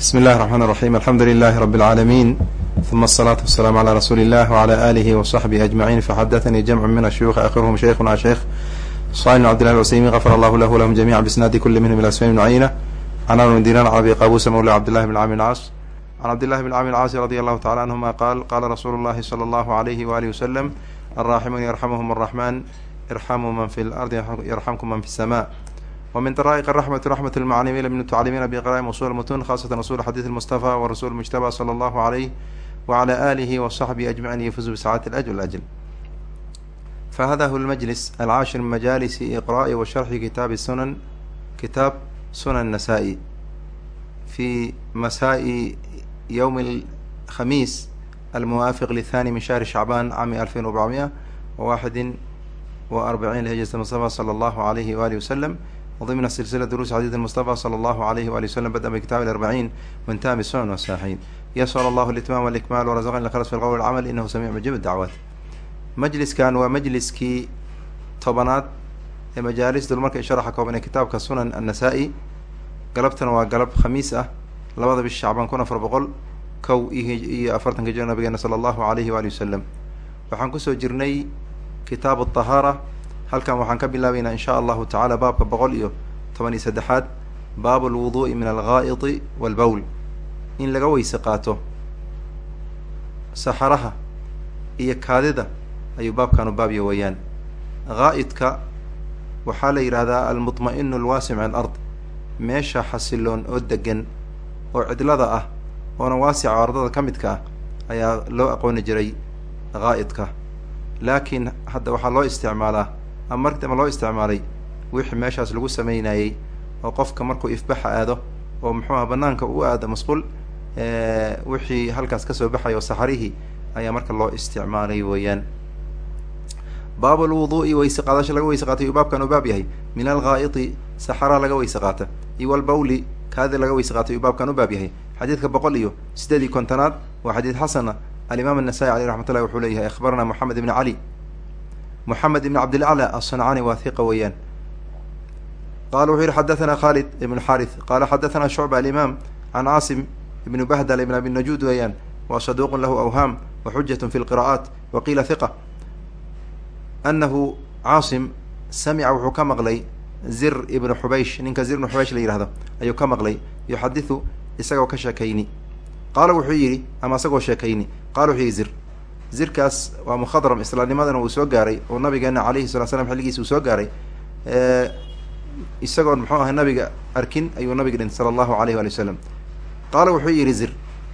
bsmi اllahi الرحman الرaحيم alxamdu لlh رb العaalمين ثuma الصلاaة والسلام عlى rasuuli الlah وعlى آlih وصaxبihi أجمعين faxadaثnii جمع min الshuyuخ akhirhm shaykhuna sheikh صاl بن cbd لله العsيmin غfr allah lah lahm جميعا bsnadi kuli minhm ilى smaء بn cayna can amr bn dinar abi qabusa mawla cbd لlah بn cami الcaas can cabd لlahi بn cami الcaasi radي allahu taعala anهuma qaal qala rasuulu اllahi slى اllah عlyh وalih وsلم الraximun yrxamhm الرحman irxamuu man fi اlardi yrxamkum man fi الsmاء ومن طرائق الرحمة رحمة المعلمين من تعلمين بقراء أصول المتون خاصة أصول حديث المصطفى ورسول المجتبى صلى الله عليه وعلى آله وصحبه أجمعين يفوزوا بسعادة الأجر والأجل فهذا هو المجلس العاشر من مجالس إقراء وشرح كتاب السنن كتاب سنن النسائي في مساء يوم الخميس الموافق للثاني من شهر شعبان عام ألفين وأربعمائة وواحد وأربعين لهجرة المصطفى صلى الله عليه وآله وسلم وضمن سلسلة دروس حديث المصطفى صلى الله عليه وآله وسلم بدأ بكتاب الأربعين وانتهى بالسنن والصحيحين يسأل الله الإتمام والإكمال ورزقنا الإخلاص في القول والعمل إنه سميع مجيب الدعوات majliskan waa majliskii tobanaad ee majaalis dulmarka i sharaxa kooban ee kitaabka sunan annasa-i galabtana waa galab khamiis ah labada bish shacbaan kun afar boqol kow iyo afartanka jir nabigeena sala allahu alayhi waali wasalam waxaan kusoo jirnay kitaabu tahaara halkan waxaan ka bilaabaynaa in sha allahu tacaala baabka boqol iyo toban iyo saddexaad baabu lwuduu'i min alghaa'iti walbowl in laga weyse qaato saxaraha iyo kaadida ayuu baabkanu baabya weeyaan ghaa'idka waxaa la yidhaahdaa almutma'inu alwaasic min alard meesha xasiloon oo degan oo cidlada ah oona waasica ardada ka midka ah ayaa loo aqooni jiray ghaa'idka. Laakiin hadda waxaa loo isticmaalaa ama ama loo isticmaalay wixii meeshaas lagu sameynayey oo qofka markuu ifbaxa aado oo muxuu aha banaanka u aado masquul wixii halkaas ka soo baxay oo saxarihii ayaa marka loo isticmaalay weeyaan. Baab lwuduui weyse qaadasho laga weyse qaatay yuu baabkan u baab yahay min alghaa'iti saxaraa laga weyse qaata iyo albawli kaadi laga weyse qaatay yuu baabkan u baab yahay. Xadiidka boqol iyo siddeed iyo kontonaad waa xadiid xasana. Alimaam annasaai aleyh raxmatullahi wuxuu leeyahay akhbarana moxamed ibn cali moxamed ibn cabdilaclى aلصancani waa hiqa weeyaan qala wuxuu yihi xadathana khalid ibn xarith qala xadathana shucba alimaam can caasim ibn bahdal ibn abi najuud weeyaan wa saduuq lahu awhaam wa xujat fi lqira'aat wa qiila hiqa anahu caasim samica wuxuu ka maqlay zir ibnu xubaysh ninka zir ibnu xubaysh la yihahdo ayuu ka maqlay yuxadiثu isagoo ka sheekayni qaala wuxuu yidhi ama isagoo sheekayni qala wuxuu yihi zir zirkaas waa mukhadram islaamnimadana uu soo gaaray oo nabigeena alayhi salat slam xilligiisa uu soo gaaray. Isagoon muxuu ahay nabiga arkin ayuu nabiga dhintay sala allahu alayh wali wasalam qaala wuxuu yidhi zir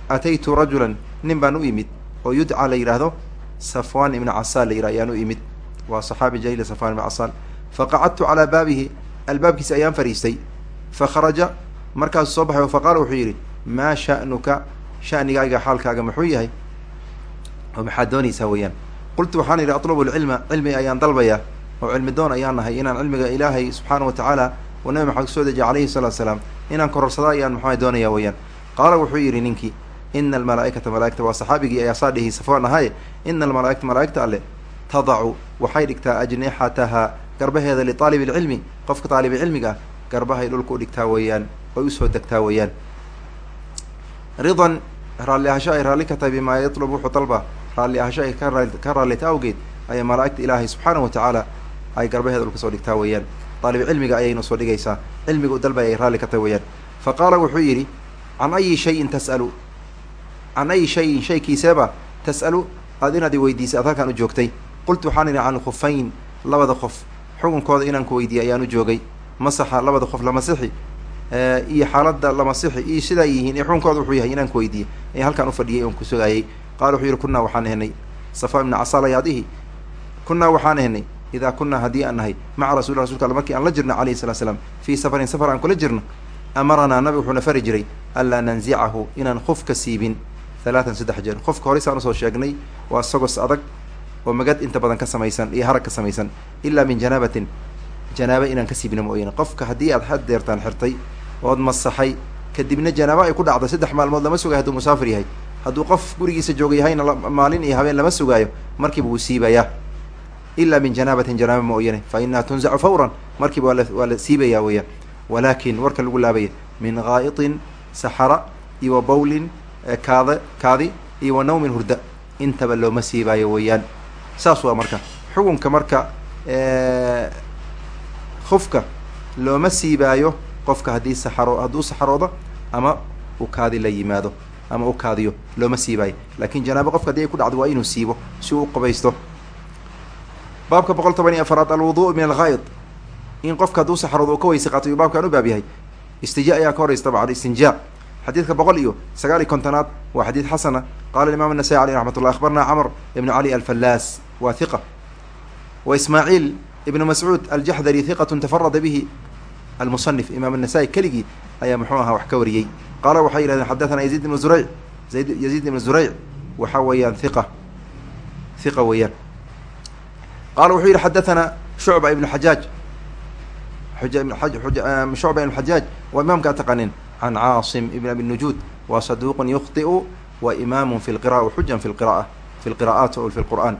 ataytu rajulan nin baan u imid oo yudcaa la yidhaahdo safwan ibna casaan la yidhah ayaan u imid waa saxaabi jaliil safwan ibna casaan faqacadtu calaa baabihi albaabkiisa ayaan fariistay. Fakharaja markaasuu soo baxay faqaala wuxuu yidhi maa sha'nuka shanigaaga xaalkaaga muxuu yahay oo maxaad doonaysaa weeyaan? Qultu waxaan yidhi atlubu lcilma cilmi ayaan dalbayaa oo cilmi doon ayaan nahay inaan cilmiga ilaahay subxaana wa tacaala oo nabi maxamed ku soo dejiya alayhi salatu salaam inaan kororsada ayaan maxaa doonaya weeyaan? Qaala wuxuu yidhi ninkii ina almalaaikata malaaigta waa saxaabigii ayaa saa dhihi safwaan ahaye ina almalaaikata malaaigta alle tadacu waxay dhigtaa ajnixataha garbaheeda liaalib ilcilmi qofka aalibcilmiga ah garbahay dhulka u dhigtaa weeyaan oy u soo degtaa weeyaan. Ridan raalli ahasho ay raalli ka tahay bimaa yatlub wuxuu dalba raalli ahasho ay ka raallita awgeed ayay malaaigta ilaahay subxaana wa tacaala ay garbaheeda dhulka soo dhigtaa weeyaan. Aalib cilmiga ayaynu soo dhigaysaa. Cilmiga u dalbay ay raalli ka tahay weeyaan. Fa qaala wuxuu yidhi can ayi shayin tas'alu? Can ayi shayin shaykiiseeba tas'alu? Aad inaad i weydiisay aad halkaan u joogtay. Qultu waxaan idhi can khufayn labada qof. Xukunkooda inaan ku weydiiyay ayaan u joogay. Masaxa labada qof la masixi iyo xaaladda la masixi iyo sidaa yihiin iyo xukunkooda wuxuu yahay inaan ku weydiiyey. Ayaa halkaan ufadhiyay oon ku sugaayay qaala wuxuu yihi kunaa waxaan ehnay safa ibna casaal ayaadihi kunaa waxaan ehnay idaa kunaa haddii aan nahay maca rasul rasulka alle markii aan la jirno alayhi salatu slam fii safarin safar aan kula jirno amaranaa nabi wuxuuna fari jiray anlaa nanzicahu inaan qofka siibin halaatan saddex jeer qofka horey saan u soo sheegnay waa sagos adag oo magad inta badan ka samaysan iyo harag ka samaysan ilaa min janaabatin janaaba inaan ka siibna mooyane qofka haddii aad had deertaan xirtay ood masaxay kadibna janaaba ay ku dhacdo saddex maalmood lama sugayo haduu musaafir yahay hadduu qof gurigiisa jooga yahayna maalin iyo habeen lama sugaayo markiiba wuu siibayaa ilaa min janaabatin janaaba mooyane fa inaha tunzacu fawran markiiba waa la siibayaa weeyaan walaakin warka lagu laabaya min gaa'itin saxara iyo wa bawlin kaada kaadi iyo wa nawmin hurda intaba looma siibaayo weeyaan saas waa marka. Xukunka marka khufka looma siibaayo qofka haddii saxaro hadduu saxaroodo ama u kaadi la yimaado ama u kaadiyo looma siibaayo laakin janaabo qofka haddii ay ku dhacdo waa inuu siibo si uu uqabaysto baabka boqol toban iyo afaraad alwudu min alghayd in qofka hadduu saxaroodo uu ka weyse qaato yuu baabkaan u baab yahay istija ayaa ka horeysa dabcan istinjaa xadiidka boqol iyo sagaal iyo kontonaad waa xadiid xasana qala imam النasai aleyh raxmat ullah akhbarna cmr ibn cali alfallaas wa hiqa wa ismaaciil ibn mascuud aljaxdari hiqat tafarada bihi almusanif imam الnasa'i keligii ayaa muxuu ahaa wax ka wariyey qaala waxay yihahdeen xadathana yaziid ibn zurayc. Yaziid ibn zurayc waxa weeyaan hiqa hiqa weeyaan. Qala wuxuu yihi xadathana shucba ibn xajaaj. Shucba ibn xajaaj waa imaamka taqanin can caasim ibn abi nujuud wa saduuqun yukhطi'u wa imaamu fi lqira'a waxujan fi lqira'a fi lqira'aat fi lqur'an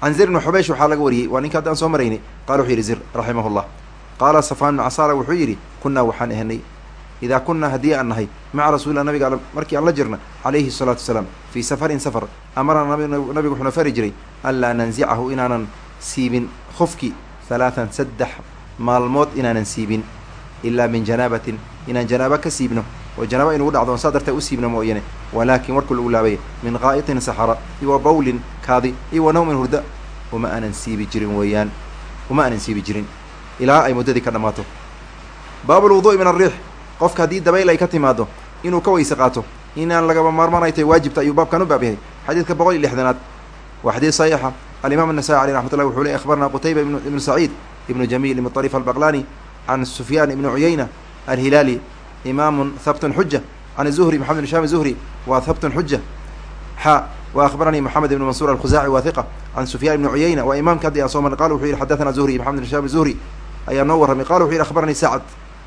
can zir ibn xubaysh waxaa laga wariyey waa ninka haddaan soo maraynay qala wuxuu yidhi zir raximah qaala safaan ibnu casala wuxuu yidhi kunaa waxaan ahanay idaa kunaa haddii aan nahay maca rasuulillah nabiga markii aan la jirna calayhi salaatu wasalaam fii safarin safar amarana nabigu wuxuuna fari jiray anlaa nanzicahu inaanan siibin khufki halaatan saddex maalmood inaanan siibin ilaa min janaabatin inaan janaaba ka siibno oo janaaba inugu dhacdo saa dartee u siibno mooyane walaakin warku lagu laabay min qaa'itin saxara iyo bawlin kaadi iyo wa nawmin hurda uma aanan siibi jirin weeyaan uma aanan siibi jirin ilaa ay muddadii ka dhammaato baabulwudu'i min arriix qofka haddii dabayl ay ka timaado inuu ka weyse qaato. Inaan lagaba maarmaanay waajibta ayuu baabkan u baab yahay xadiidka boqol iyo lixdanaad waa xadiid saxiixa. Alimaam anasai aleyh raxmat llah wuxuu ley akhbarna qutayba ibnu saciid ibnu jamiil ibnu طariif albaqlani can sufyaan ibni cuyayna alhilaali imaamun habtun xuja can zuhri maxamed bin sham zuhri waa habtun xuja xa wa akhbaranii moxamed ibn mansuur alkhuzaaci wa hiqa can sufyaan ibni cuyayna waa imaamka haddii aan soo marnay qala wuxuu yihi xadathana zuhri maxamed bin sham zuhri. Ayaa noo warramay qala wuxu yihi akhbaranii sacd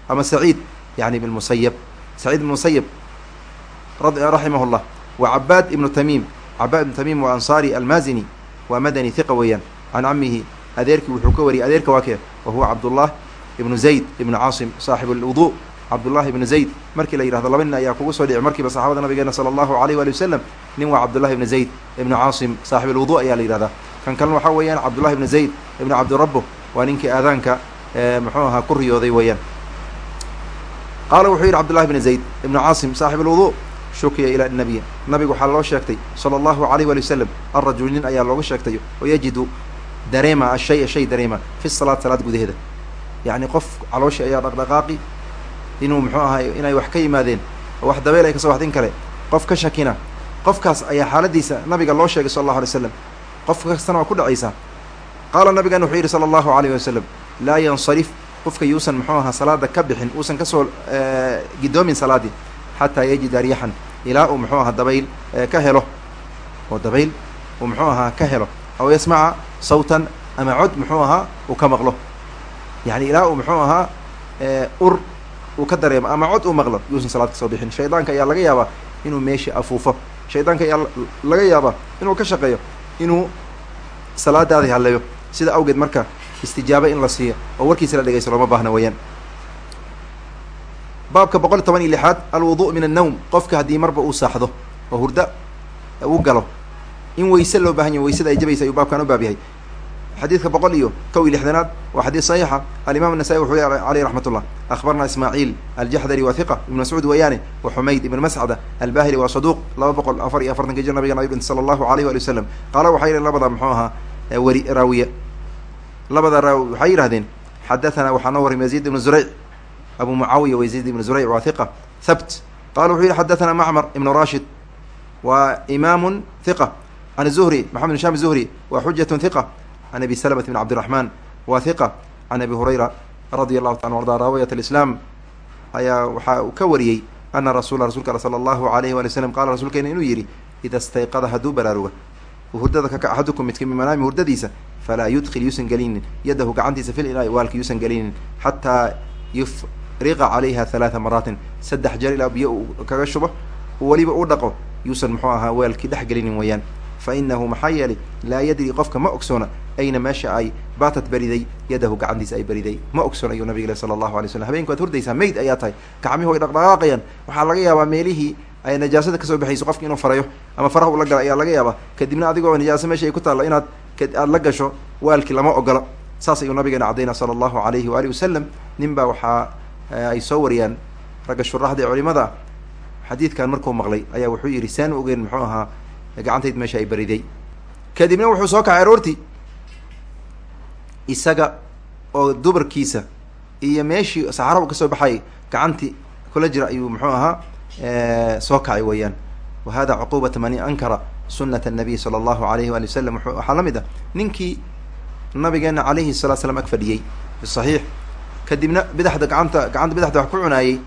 ama saciid yani ibn musayab saciid ibn musayab raximah llah wa cabaad ibnu tamiim cabaad ibnu tamiim waa ansaari almaazini waa madani hiqa weeyaan can camihi adeerkii wuxuu ka wariyay adeerka waa kee wa huwa cabdullah ibnu zayd ibnu caasim saaxib alwudu cabdullahi ibnu zayd markii la yidhahdo laba nin ayaa kugu soo dhici markiiba saxaabada nabigeena sala allahu alayh waali wasalam nin waa cabdullahi ibnu zayd ibnu caasim saaxib alwudu ayaa la yidhahdaa kan kalena waxaa weeyaan cabdullahi ibnu zayd ibnu cabdirabbo waa ninkii aadaanka muxuu ahaa ku riyooday weeyaan qaala wuxuu yidhi cabdullahi ibnu zayd ibnu caasim saaxib alwudu shukiya ilaa nabiy nabigu waxaa loo sheegtay sala allahu alayh waali wasalam alrajul nin ayaa looga sheegtay oo yajidu dareema ashaya shay dareema fi salaad salaad gudaheeda. Yacni qof calooshi ayaa dhaqdhaqaaqi inuu muxuu ahay inay wax ka yimaadeen oo wax dabeel ay ka soo waxdin kale qof ka shakina qofkaas ayaa xaaladiisa nabiga loo sheegay sala allahu alay slam qof kastana waa ku dhacaysaa qaala nabigan wuxuu yidhi sala allahu alayh wasalam laa yansarif qofka yuusan muxuu ahaa salaada ka bixin uusan ka soo gidoomin salaadii xataa yajida riixan ilaa uu muxuu ahaa dabayl ka helo. Oo dabayl uu muxuu ahaa ka helo. Aw yasmaca sawtan ama cod muxuu ahaa uu ka maqlo. Yani ilaa uu muxuu ahaa ur uu ka dareemo ama cod uu maqlo yuusan salaad ka soo bixin. Shaydaanka ayaa laga yaabaa inuu meeshii afuufo. Shaydaanka ayaa laga yaabaa inuu ka shaqeeyo inuu salaadaadii hadleeyo. Sida awgeed marka istijaabo in la siiyo. Oo warkiisa la dhegaysto looma baahna weeyaan. Baabka boqol toban iyo lixaad alwudu min annawm. Qofka haddii marba uu saaxdo oo hurda u galo in weyse loo baahan yahy waysada ay jabaysa ayuu baabkan u baab yahay. Xadiidka boqol iyo kow iyo lixdanaad waa xadiid saxiixa. Alimaam anasai wuxuu yii caleyh raxmat ullah akhbarna ismaaciil aljaxdari wa hiqa ibnu mascuud weeyaane wa xumayd ibn mascda albahili waa saduuq laba boqol afar iyo afartanka jir nabigan ayudhinta sala allahu alayh wali wasalam qaala waxay yihiin labada muxuu ahaa weri raawiye labada raawi waxay yidhahdeen xadathana waxaa noo warram yaziid ibnu zurayc. Abu mucaawiya wayaziid ibnu zurayc waa hiqa habt qala wuxuu yihi xadathana macmar ibnu rashid waa imaamu hiqa can zuhri maxamed bin sham zuhri waa xujatu hiqa can abi slmt bn cabdiraxman wa hiqa can abi hurayra radia allahu taala arda raawiyat alislaam ayaa waxaa ka wariyey ana rasula rasulka al sala allahu alayhi wali slam qala inuu yidhi ida stayqada hadduu baraaruga hurdada kaka axadukum midka min manaami hurdadiisa falaa yudkil yuusan gelinin yadahu gacantiisa fil inaai waalka yuusan gelinin xataa yufriqa calayha halaata maraatin saddex jeer ilaa biyo uu kaga shubo weliba uu dhaqo yuusan muxuu ahaa weelkii dhex gelinin weeyaan fa inahu maxaa yeelay laa yadri qofka ma ogsoona ayna meesha ay baatat beriday yadahu gacantiisa ay beriday ma ogsoon ayuu nabig le sala allahu alay slam habenku waad hurdaysaa mayd ayaa tahay gacmihu ay dhaqdhaqaaqayaan waxaa laga yaabaa meelihii ay najaasada ka soo baxayso qofki inuu farayo ama faraha ula gala ayaa laga yaaba kadibna adigoo najaaso meesha ay ku taallo inaad aada la gasho waalkii lama ogola saas ayuu nabigeena caddayna sala allahu alayhi waalihi wasalam nin baa waxaa ay soo wariyaan ragga shuraxda ee culimada. Xadiidkan markuu maqlay ayaa wuxuu yidhi saan u ogeen muxuu ahaa gacantayd meesha ay bariday kadibna wuxuu soo kacay aroortii isaga oo dubarkiisa iyo meeshii saxarahu ka soo baxay gacantii kula jira ayuu muxuu ahaa soo kacay weyaan wa hada cuqubat man ankara sunat nabiy sala allahu alayh waali wasalam waxaa la mid ah ninkii nabigeena alayhi salatu slam ag fadhiyey fi saxiix kadibna bidaxda gacanta gacanta bidaxda wax ku cunaayey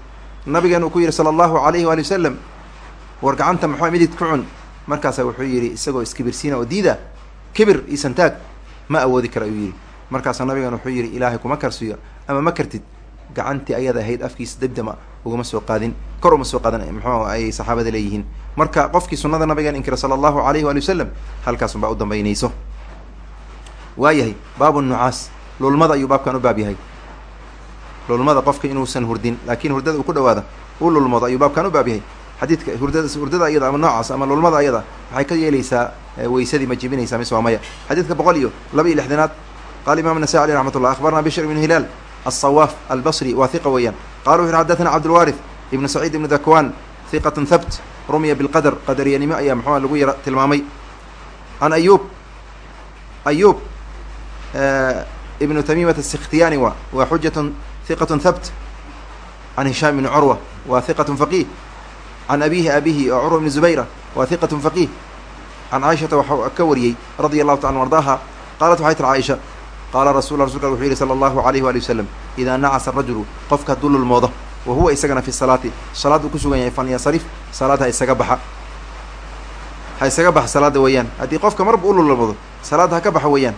nabigeena uu ku yihi sala allahu alayhi waali wasalam war gacanta maxaa midig ku cun? Markaasa wuxuu yihi isagoo iskibirsiina oo diida kibir iyo santaag ma awoodi kara ayuu yihi markaasa nabigeena wuxuu yihi ilaahay kuma karsiyo ama ma kartid gacantii ayada ahayd afkiisa debdama ugama soo qaadin kor uma soo qaadan muxuu ay saxaabada leeyihiin. Marka qofkii sunada nabigan inkira sala allahu alayhi waali wasalam halkaasun baa u dambaynayso. Waayahay baabu nucaas lulmada ayuu baabkan u baab yahay. Lulmada qofka inuusan hurdin laakiin hurdada uu ku dhawaada uu lulmado ayuu baabkan u baab yahay. Xadiidka hurdada hurdada ayada ama noocaas ama lulmada ayada waxay ka yeelaysaa weysadii ma jibinaysaa mise waa maya. Xadiidka boqol iyo laba iyo lixdanaad qala imam nasai aleyh raxmat ullah akhbarna bishr ibn hilaal الصواف البصري واثقة ويان قالوا هنا حدثنا عبد الوارث ابن سعيد بن ذكوان ثقة ثبت رمي بالقدر قدريا نما أيام محمد لغوية تلمامي عن أيوب أيوب آه ابن تميمة السختياني وحجة ثقة ثبت عن هشام بن عروة وثقة فقيه عن أبيه أبيه عروة بن زبيرة وثقة فقيه عن عائشة وكوريي رضي الله تعالى وارضاها قالت وحيت عائشة qaala rasul rasulka wuxuu yihi sala allahu alayhi waali wasalam idaa nacasa rajulu qofka hadduu lulmoodo wa huwa isagana fi salaati salaad uu ku sugan yahay falyasarif salaad ha isaga baxa ha isaga baxa salaada weeyaan haddii qofka marba u lulmoodo salaad ha ka baxa weeyaan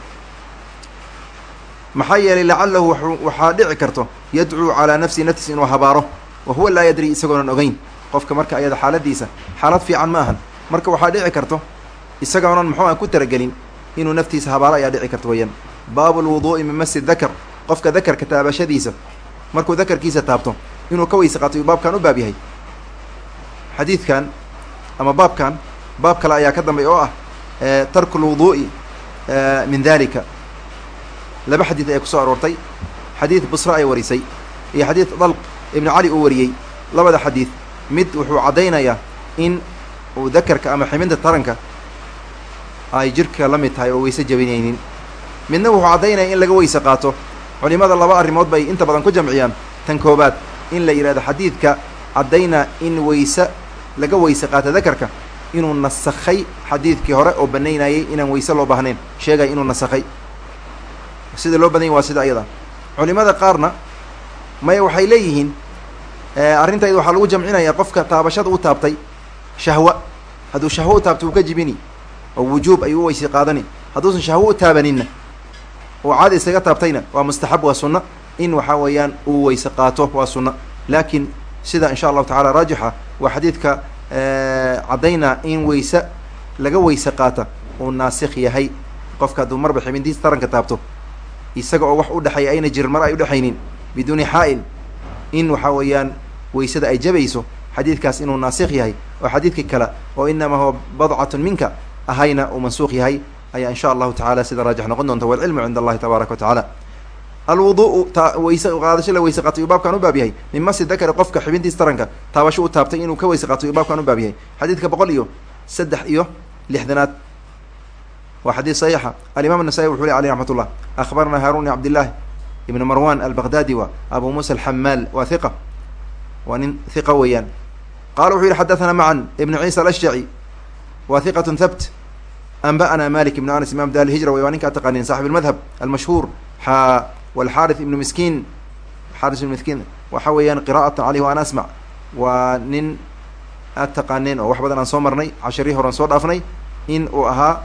maxaa yeelay lacalahu waxaa dhici karto yadcuu calaa nafsihi naftiisa inuu habaaro wa huwa laa yadri isagoonan ogeyn qofka marka ayada xaaladiisa xaalad fiican ma ahan marka waxaa dhici karto isagoonan muxuu ku talagelin inuu naftiisa habaaro ayaa dhici karto weeyaan baabu lwuduu'i min masi dakar. Qofka dakarka taabashadiisa markuu dakarkiisa taabto inuu ka weyse qaato yuu baabkan u baab yahay. Xadiidkan ama baabkan baab kale ayaa ka dambeey oo ah tarku lwuduu'i min dalika laba xadiid ayaa ku soo aroortay. Xadiid busra ay warisay iyo xadiid dalq ibnu cali uu wariyey labada xadiid mid wuxuu caddaynayaa in uu dakarka ama ximinta taranka ay jirka la mid tahay oo weyse jabinaynin midna wuxuu caddaynaya in laga weyse qaato. Culimada laba arrimood bay inta badan ku jamciyaan. Tan koobaad in la yidhahdo xadiidka caddayna in weyse laga weyse qaato dakarka. Inuu nasakhay xadiidkii hore oo banaynayay inaan weyse loo baahnayn. Sheegaya inuu nasakhay. Sida loo badanya waa sida ayada. Culimada qaarna maya waxay leeyihiin arrintayda waxaa lagu jamcinaya qofka taabashada u taabtay shahwa. Hadduu shahwo u taabto uu ka jibini oo wujuub ayuu u weyse qaadani. Hadduusan shahwo u taabaninna oo caadi isaga taabtayna waa mustaxab waa sunno in waxaa weeyaan uu weyse qaato waa sunno laakiin sida insha allahu tacala raajixa waa xadiidka caddayna in weyse laga weyse qaata uu naasikh yahay. Qofka hadduu marba xibintiisa taranka taabto isaga oo wax u dhexeeya ayna jirin mar ay udhexaynin biduuni xaa'il in waxaa weeyaan weysada ay jabayso xadiidkaas inuu naasikh yahay. Oo xadiidka kale oo inamaa huwa badcatun minka ahayna uu mansuuq yahay ayaa in sha allahu tacala sida raajix noqon doonta walcilmu cinda allahi tabaaraka watacaala alwudu'u ta weyse qaadasho la weyse qaatay uu baabkan u baab yahay. Min masi dakari qofka xibintiis taranka taabasho uu taabtay inuu ka weyse qaatay uu baabkan u baab yahay. Xadiidka boqol iyo saddex iyo lixdanaad. Waa xadiid saxiixa. Alimaam anasai wuxu ley aleyh raxmat ullah akhbarna harun ibn cabdillaah marwan albaghdadi wa abu muusa alxamaal waa hiqa waa nin hiqa weeyaan. Qala wuxuu yihi xadathana macan ibnu ciisa alashjaci wa hiqatun thabt anba'na malik ibn anas imam dar hijra wey waa ninkaa taqanin saxib اlmadhab almashhuur xa walxarith ibnu miskiin xaris ibnu miskiin waxa weeyaan qira'atan caleyh wa an asmac waa nin aad taqaaneen oo wax badan aan soo marnay casharii horan soo dhaafnay in uu ahaa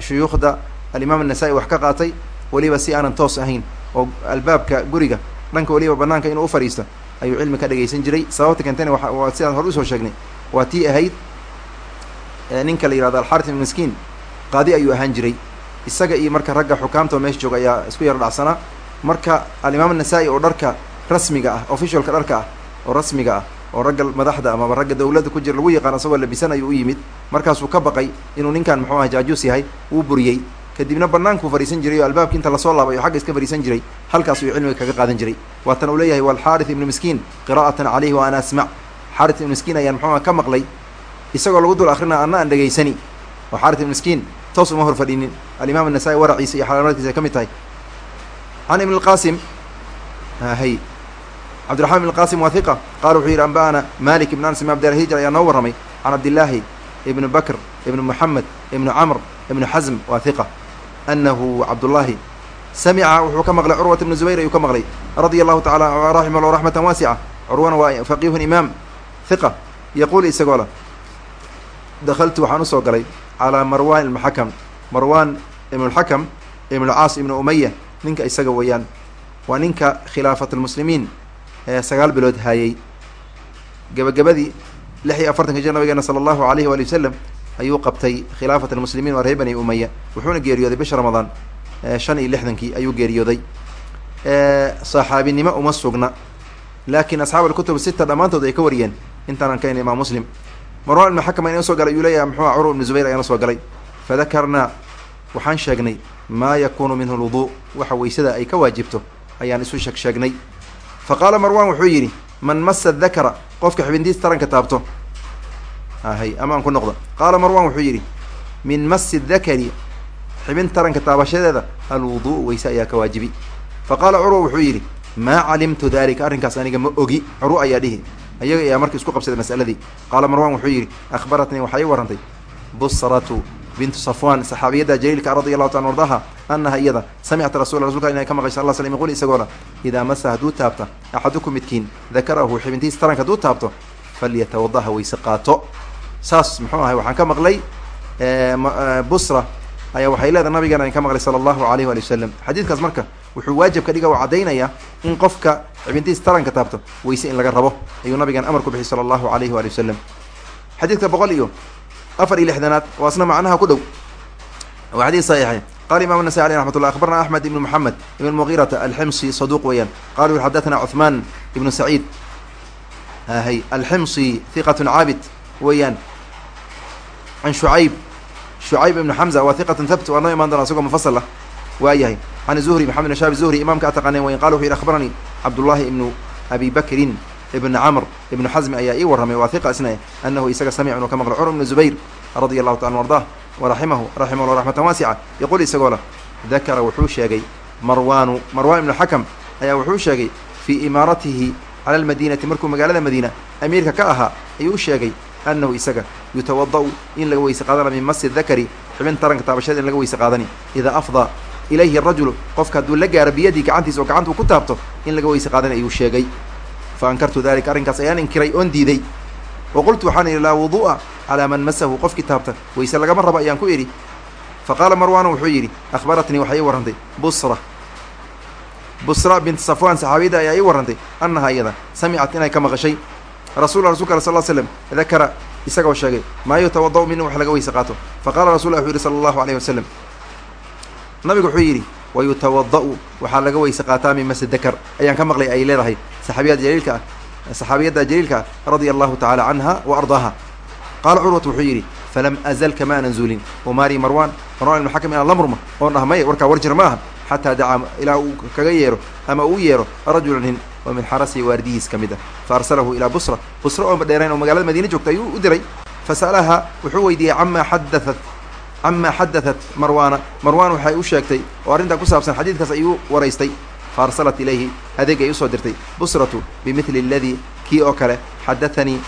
shuyuukhda alimaam annasaa-i wax ka qaatay weliba si aanan toos ahayn oo albaabka guriga dhanka weliba banaanka inuu ufadhiisto ayuu cilmi ka dhagaysan jiray sababta keentana waa waa sidaan hore u soo sheegnay waa tii ahayd ninka la yihahdo alxarit ibn miskiin qaadi ayuu ahaan jiray. Isaga iyo marka ragga xukaamta oo meesha jooga ayaa isku yaro dhacsanaa marka alimaam annasaa-i oo dharka rasmiga ah officialka dharka ah oo rasmiga ah oo ragga madaxda amaba ragga dawladda ku jira lagu yaqaan asagoo labisanayo u yimid. Markaasuu ka baqay inuu ninkan muxuu aha jaajuus yahay uu buriyey. Kadibna bannaankuu fariisan jiray oo albaabki inta la soo laabay oo xagga iska fariisan jiray halkaas uu cilmiga kaga qaadan jiray. Waatan uu leeyahay walxaarith ibnu miskiin qiraa'atan calayhi wa ana asmac xaarith ibnu miskiin ayaan muxuu aha ka maqlay isagoo lagu dul akhrina anna aan dhegaysani. Oo xaarith ibnu miskiin toos uma hor fadhinin alimaam anasai waraciisa iyo xalaamadkiisa ay ka mid tahay. Can ibn اlqasim hay. Cabdiraxman ibn qasim waa hiqa qaala wuxuu yidhi anba'ana malik ibn anas ibn abdilhijr ayaa noo warramay. Can cabdillaahi ibni bakr ibni moxamed ibni camr ibni xasm waa hiqa anahu cabdullaahi samica wuxuu ka maqlay curwat ibni zubayr ayuu ka maqlay. Radia allahu tacala raximah llah raxmatan waasica curwana waa faqihun imaam hiqa yaquul isagoo dakaltu waxaan u soo galay calaa marwan ibn xakam marwan ibn lxakam ibn lcaas ibn umaya ninka isaga weeyaan waa ninka khilaafat lmuslimiin ee sagaal bilood haayey gebagabadii lix iyo afartanka jir nabigeena sala allahu alayhi waali wasalam ayuu qabtay khilaafat almuslimiin waa reer bani umaya wuxuuna geeriyooday bisha ramadaan shan iyo lixdankii ayuu geeriyooday saxaabinimo uma sugna laakiin asxaab alkutub sita dhammaantood ay ka wariyeen intaanaan kayn imaam muslim marwan ibnu xakam ayna soo galay ayuu leeyahay muxuu curwa ibnu zubayr ayaana soo galay. Fadakarnaa waxaan sheegnay maa yakuunu minhu lwuduu waxa weysada ay ka waajibto ayaan isu sheeg sheegnay. Fa qaala marwan wuxuu yidhi man masa dakara qofka xibintiis taranka taabto. Hay ama aan ku noqdo qaala marwan wuxuu yidhi min masi dakari xibin taranka taabashadeeda alwuduu weyse ayaa ka waajibi. Fa qaala curwa wuxuu yidhi maa calimtu dalika arrinkaas aniga ma ogi. Curwa ayaa dhihi ayaga ayaa markii isku qabsaday masaladii. Qaala marwan wuxuu yidhi akhbaratnii waxaa ii warrantay busratu bintu safwan saxaabiyadda jaliilka radia allahu taala ardaha annaha iyada samicta rasula rasulka inay ka maqay sal lla slm yqul isagoona idaa masa hadduu taabta axadukum midkiin dakarahu xibintiis taranka hadduu taabto falyatawadaha weyse qaato. Saas muxuu ahay waxaan ka maqlay busra ayaa waxay leedahay nabigeena ka maqlay sala allahu alayh waali wasalam xadiidkaas marka wuxuu waajib ka dhiga oo caddaynaya in qofka xibintiis taranka taabto weyse in laga rabo ayuu nabigan amar ku bixi sala allahu alayhi waali wasalam xadiidka boqol iyo afar iyo lixdanaad waa isna macnaha ku dhow. Waa xadiis saxiixay. Qala imam nasai aleh raxmat llah akhbarna axmed ibn moxamed ibn mugiirata alximsi saduuq weeyaan. Qala uu xadathana cuhmaan ibnu saciid. Hay alximsi hiqatun caabid weeyaan. Can shucayb shucayb ibnu xamza waa hiqatun thabt waa noo imaan doona isagoo mufasal ah waa yahay can zuhri maxamed bn shahab zuhri imamka ataqaaneen weyan qala wuxu yihi akhbaranii cabdullahi ibnu abi bakrin ibn camr ibnu xasmi ayaa ii warramay waa hiqa isna anahu isaga samic inuu ka maqlay cumr ibnu zubayr radia allahu taala ardah waraximahu raximah llah raxmatan waasica yaquul isagoo lah dakara wuxuu sheegay marwaanu marwan ibnu xakam ayaa wuxuu sheegay fii imaaratihi cala almadiinati markuu magaalada madiina amiirka ka ahaa ayuu sheegay annahu isaga yutawada-u in laga weyse qaadana min masi dakari xibin taranka taabashada in laga weyse qaadani idaa afdaa ilayhi arajulu qofka hadduu la gaaro biyadii gacantiisa oo gacanta ku taabto in laga weyse qaadani ayuu sheegay. Fa ankartu dalika arrinkaas ayaan inkiray oon diiday. Wa qultu waxaan idhi laa wuduu'a calaa man masahu qofkii taabta weyse lagama rabo ayaan ku idhi. Fa qaala marwaanu wuxuu yidhi akhbaratnii waxay ii warrantay busra. Busra bint safwan saxaabiyadda ayaa ii warrantay annaha iyada samicat inay ka maqashay. Rasulla rasulka al sal slam dakara isagoo sheegay maa yutawada-u min wax laga weyse qaato. Fa qaala rasullah wuxuu yidhi sala allahu alayh wasalam nabigu wuxuu yidhi wa yutawada-u waxaa laga weyse qaataa min masi dakar. Ayaan ka maqlay ay leedahay saxaabiyada jaliilka ah saxaabiyadda jaliilka ah radia allahu tacala canha wa ardaaha. Qaala curwat wuxuu yidhi falam azal kama aanan zuulin umaari marwan marwan ibnu xakam inaan la murma oon dhah may warkaa war jir ma aha xataa dacaa ilaa uu kaga yeero ama uu yeero rajulan nin oo min xarasihi waardihiis ka mid ah. Fa arsalahu ilaa busra busra oo dheerayn oo magaalada madiina joogta ayuu u diray. Fasa'alaha wuxuu weydiiyey camaa xadaat camaa xadatat marwaana marwaan waxay u sheegtay oo arrintan ku saabsan xadiidkaas ayuu waraystay fa arsalat ilayhi adeeg ay u soo dirtay busratu bimidli aladii kii oo kale xadathanii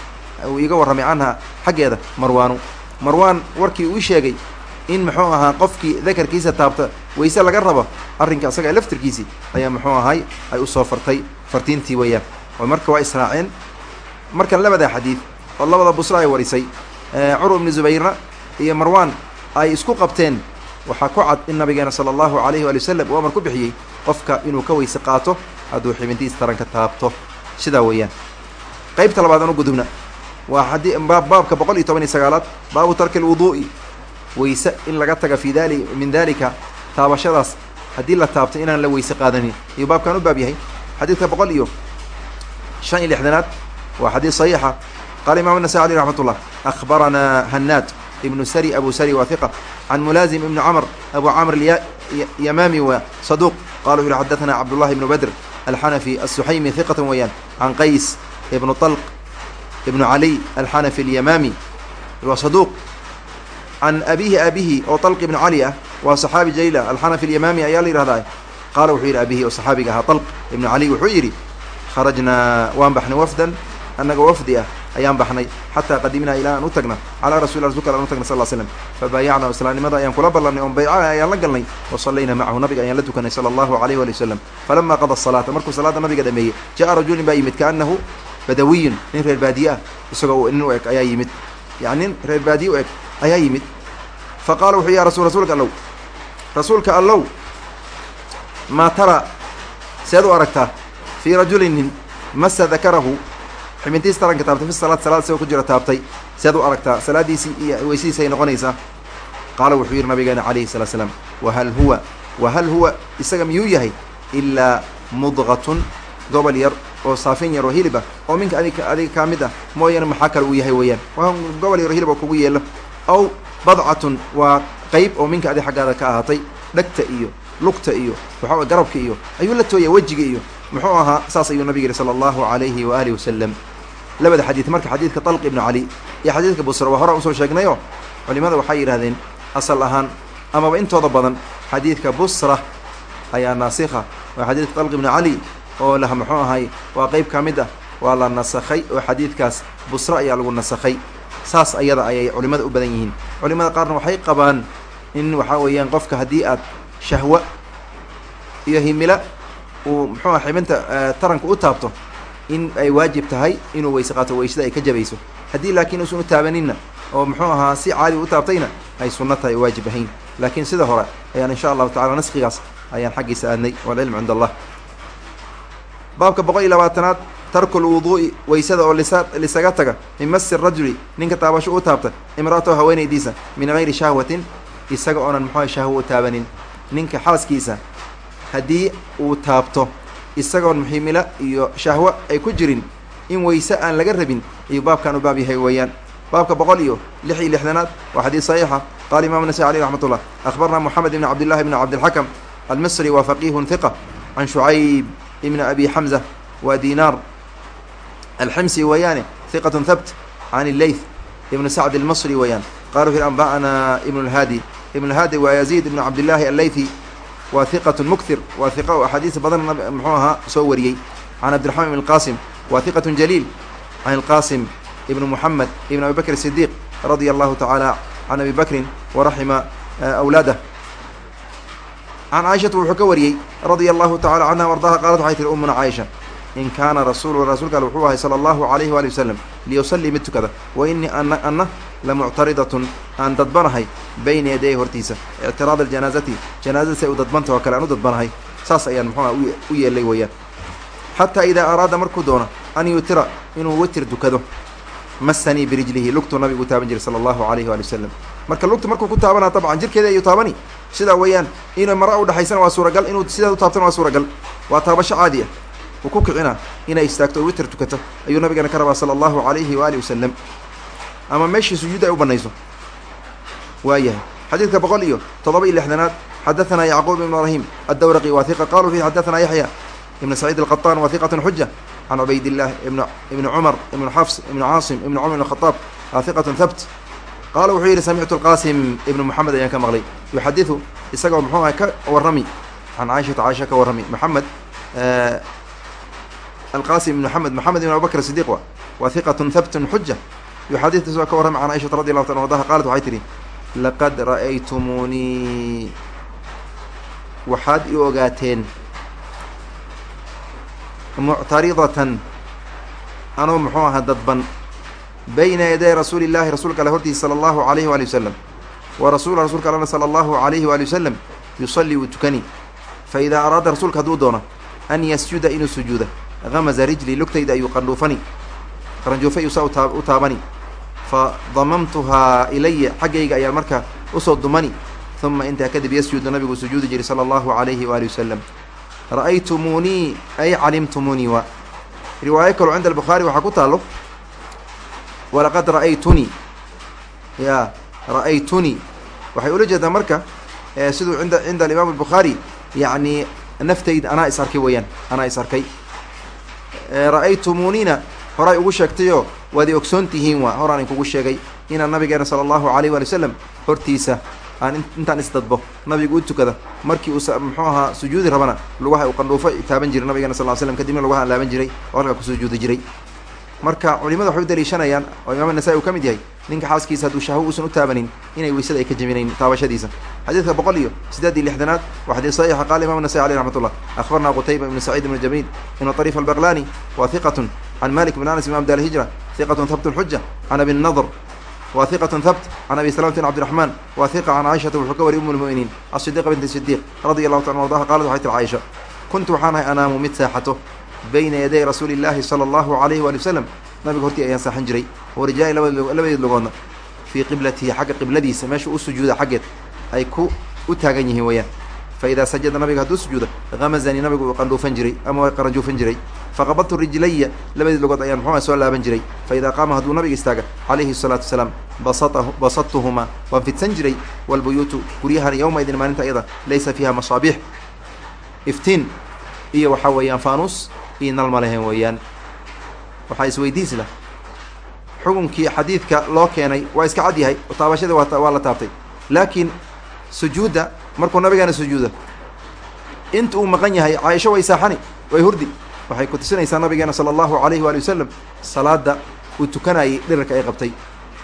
uu iiga warramay canha xaggeeda marwaanu marwaan warkii uu sheegay in muxuu ahaa qofkii dakarkiisa taabta weyse laga rabo arrinka isaga laftirkiisii ayaa muxuu ahay ay u soo fartay fartiintii weeyaan oo marka waa israaceen markan labada xadiid oo labada busra ay warisay curwa ibnu zubayrna iyo marwaan ay isku qabteen. Waxaa ku cad in nabigeena sala allahu alayhi waali wasalam uu amar ku bixiyey qofka inuu ka weyse qaato hadduu xibintiis taranka taabto. Sidaa weeyaan. Qaybta labaad aan u gudubna waa haddii baabka boqol iyo toban iyo sagaalaad baabu tarki lwuduu'i weyse in laga taga fii dali min dalika taabashadaas. Haddii la taabto inaan la weyse qaadanin. Ayuu baabkan u baab yahay xadiidka boqol iyo shan iyo lixdanaad waa xadiis saxiixa. Qaala imam nasaai alih raxmat ullah akhbaranaa hannaad ibnu sari abu sari wa hiqa can mulaazim ibni camr abu camr yamaami wa saduq qala wuxu yhi xadaثna cabdullahi ibnu badr alxanafi الsuxaymi hiqat weeyaan can qays ibnu طalq ibnu caliy alxanafi اlyamaami wa saduq can abihi abihi oo طalq ibnu cali ah waa صaxaabi jaliila alxanafi اlyamaami ayaa la yihahdaa qaala wuxuu yidhi abihi oo saxaabiga ahaa طalq ibnu cali wuxuu yidhi kharajnaa waan baxnay wafdan annaga wafdi ah ayaan baxnay xataa qadimnaa ilaa aan u tagna calaa rasul rasulka aan u tagna sal slm fabaayacna islaamnimada ayaan kula ballanay oon bayca ayaan la galnay. Wa sallayna macahu nabiga ayaan la tukanay sala allahu alayh wali wasalam falama qada salaata markuu salaada nabiga dhameeyey ja'a rajulin baa yimid kaanahu badawiyun nin reer baadiye ah. Isagoo nin u eg ayaa yimid. Yani nin reer baadiye u eg ayaa yimid. Fa wuxuu ya rasul rasuulka allow. Rasuulka allow. Maa tara seed u aragtaa. Fii rajulin nin masa dakarahu xibintiis taranka taabtay fi salaad salaad isagoo ku jira taabtay. Seed u aragtaa salaaddiisii iyo weysadiisi ay noqonaysaa? Qaala wuxuu yidhi nabigeena calayhi salatu slam wahal huwa wahal huwa isaga miyuu yahay? Ilaa mudqatun gobol yar oo saafin yar oo hilib ah oo minka adig adiga kaa mid ah mooyaane maxaa kale uu yahay weeyaan? Waa gobol yar oo hilib oo kugu yeelo aw badcatun waa qeyb oo minka adig xaggaada ka ahaatay dhegta iyo lugta iyo waxaa garabka iyo ayuu la tooya wejiga iyo muxuu ahaa saas ayuu nabig yihi sala allahu alayhi wa alihi wasalam labada xadiid marka xadiidka talq ibnu cali iyo xadiidka busra waa horaan u soo sheegnayoo culimada waxay yidhahdeen asal ahaan amaba intooda badan xadiidka busra ayaa naasikha waa xadiidka talq ibnu cali oo lah muxuu ahay waa qeyb ka mid ah waa la nasakhay oo xadiidkaas busra ayaa lagu nasakhay. Saas ayada ayay culimada u badan yihiin. Culimada qaarna waxay qabaan in waxaa weeyaan qofka haddii aad shahwa iyo himila uu muxuuha xibinta taranka u taabto in ay waajib tahay inuu weyse qaato weysada ay ka jabayso. Haddii laakiin uusan u taabaninna oo muxuu ahaa si caadi u taabtayna ay sunno tahay oo waajib ahayn. Laakiin sida hore ayaan insha allahu tacala naskigaas ayaan xaggiisa aadnay walcilmu cind allah baabka boqol iyo labaatanaad tarku lwuduu'i weysada oo lisa lisaga taga min masi rajuli ninka taabasho u taabta imra'atahu haweenaydiisa min gayri shahwatin isaga oonan muxuuha shahwo u taabanin. Ninka xaaskiisa haddii uu taabto isagoon muxiimila iyo shahwo ay ku jirin in weyse aan laga rabin ayuu baabkan u baab yahay weeyaan. Baabka boqol iyo lix iyo lixdanaad waa xadiid saxiixa qaala imam nasai aleyh raxmat ullah akhbarna moxamed ibn cabdillahi bn cabdilxakam almisri wa faqihun hiqa can shucayb ibn abi xamza wa dinaar. Alximsi weeyaane hiqatun thabt can illeyth ibn sacd almasri weeyaan. Qala wuxu anba'ana ibn lhaadi ibn lhaadi waa yaziid ibn cabdillahi alleythi waa hiqat muktir waa hiqa oo axaadiis badan muxuu ahaa soo wariyey. Can cabdiraxmaan ibn qaasim waa hiqat jaliil. Can ilqaasim ibn muxamed ibn abi bakr radia allahu tacaala can abi bakrin waraxima awlaadah can caaishata wuxuu ka wariyey radia allahu tacala canha ardaha qaalat waxay tihi umuna caaisha in kaana rasuulu rasuulka ale wuxuu ahay sala allahu alayhi waali wasalam liyusallii mid tukada wa innii ana anna lamuctaridatun aan dadbanahay bayna yaday hortiisa ictiraad aljanaazati janaazada si ay u dadbanta oo kale aan u dadbanahay saas ayaan muxuuha u yeelay weeyaan xataa idaa araada markuu doono an yutira inuu witir dukado masanii birijlihi lugtuu nabigu u taaban jiray sala allahu alayhi waali wasalam marka lugta markuu ku taabanaa dabcan jirkeeda ayuu taabani sidaa weeyaan inuu mara udhexaysana waa suuragal inuu sidaa u taabtana waa suuragal waa taabasho caadi ah uu ku kicina inay istaagto oo witer tukato ayuu nabigana ka rabaa sala allahu alayhi waalihi wasalam ama meeshii sujuudda ay u banayso waayahay xadiidka boqol iyo toddoba iyo lixdanaad xadaثana yacquub ibn ibrahim addawraqi wa hiqa qaluu fihi xadaثana yaxya ibn saciid alqaطaan wa hiqat xuja can cubayd illah ibn ibni cumar ibn xafs ibn caasim ibn cumar ibn khadaab wa hiqat habt qaala wuxuu yidhi samictu alqaasim ibnu moxamed ayaan ka maqlay yuxadiثu isagoo muxuu aha ka warrami can caaishata caaisha ka warrami moxamed alqaasim ibn moxamed moxamed ibn abubakr sidiq wa wa hiqat habtun xuja yuxadiثu isagoo ka warrami can caaishata radi allahu ta ardaha qaalat waxay tihi laqad ra'aytumuunii waxaad i ogaateen muctaridatan anoo muxuu ahaa dadban bayna yaday rasuuli llahi rasuulka ale hortiisa sala allahu alayhi waali wasalam wa rasuula rasuulka alena sala allahu alayhi waali wasalam yusallii wuu tukani fa idaa araada rasuulka hadduu doono an yasjuda inuu sujuuda hamaza rijlii lugtayda ayuu qandhuufani qaranjuufa ayuu saa u taabani fa damamtuhaa ilaya xaggayga ayaan marka u soo dumani uma intaa kadib yasjudu nabigu sujuudi jiray sala allahu alayhi waali wasalam ra'aytumuunii ay calimtumuunii wa riwaayo kaloo cinda albukhaari waxaa ku taalo walaqad ra'aytunii ya ra'aytunii waxay ula jeedaa marka siduu inda cinda alimaam albukhaari yacni naftayda anaa is arkay weeyaan anaa is arkay ra'aytumuunina horay ugu sheegtayoo waad ogsoon tihiin waa horaan in kugu sheegay inaan nabigeena sala allahu alayh waali wasalam hortiisa aan intaan isdadbo nabigu u tukada. Markii uu muxuu ahaa sujuudi rabana lugaha uu qandhuufo taaban jiray nabigeena sal l slam kadibna lugaha laaban jiray oo halkaa kusujuudi jiray. Marka culimada waxay u daliishanayaan oo imaam anasai uu ka mid yahay ninka xaaskiisa hadduu shahwo uusan u taabanin inay weysada ay ka jebinayn taabashadiisa. Xadiidka boqol iyo siddeed iyo lixdanaad waa xadiid saxiixa qaala imam anasai aleyh raxmat ullah qutayba ibnu saciid ibnu jamiil ibnu طariif albaqlani wa hiqatun can malik bn anas imam dar hijra hiqatun habt lxuja can abi nadr wa hiqatun habt can abi salamati bn cabdiraxman wa hiqa can caaishata wuxuu ka wariy um lmu'miniin asidiqa binti sidiiq radia allahu taala ardaha qaalat waxay tiri caaisha kuntu waxaan ahay anaamu mid seexato bayna yaday rasuuli illaahi sala allahu alayhi waali wasalam nabiga hortii ayaan saaxan jiray. Wa rijaali labadeed lugoodna fii qiblatihi xagga qibladiisa meesha u sujuuda xaggeed ay ku u taagan yihiin weeyaan. Fa idaa sajada nabiga hadduu sujuudo hamazanii nabigu uu qandhuufan jiray ama qaranjuufan jiray. Faqabadtu rijlaya labadeed lugood ayaan muxuuha soo laaban jiray. Fa idaa qaama hadduu nabiga istaaga calayhi salaatu wasalaam basadtuhumaa waan fidsan jiray. Waalbuyuutu guryahan yowmaidin maalinta iyada laysa fiiha masaabiix iftiin iyo waxaa weeyaan faanuus iyo nalma lehen weeyaan waxaa isweydiis lah xukunkii xadiidka loo keenay waa iska cad yahay taabashadii waa la taabtay. Laakiin sujuudda markuu nabigeena sujuuda inta uu maqan yahay caaisho way saaxani way hurdi. Waxay ku tusinaysaa nabigeena sala allahu alayhi waali wasalam salaada uu tukanayay dhirarka ay qabtay.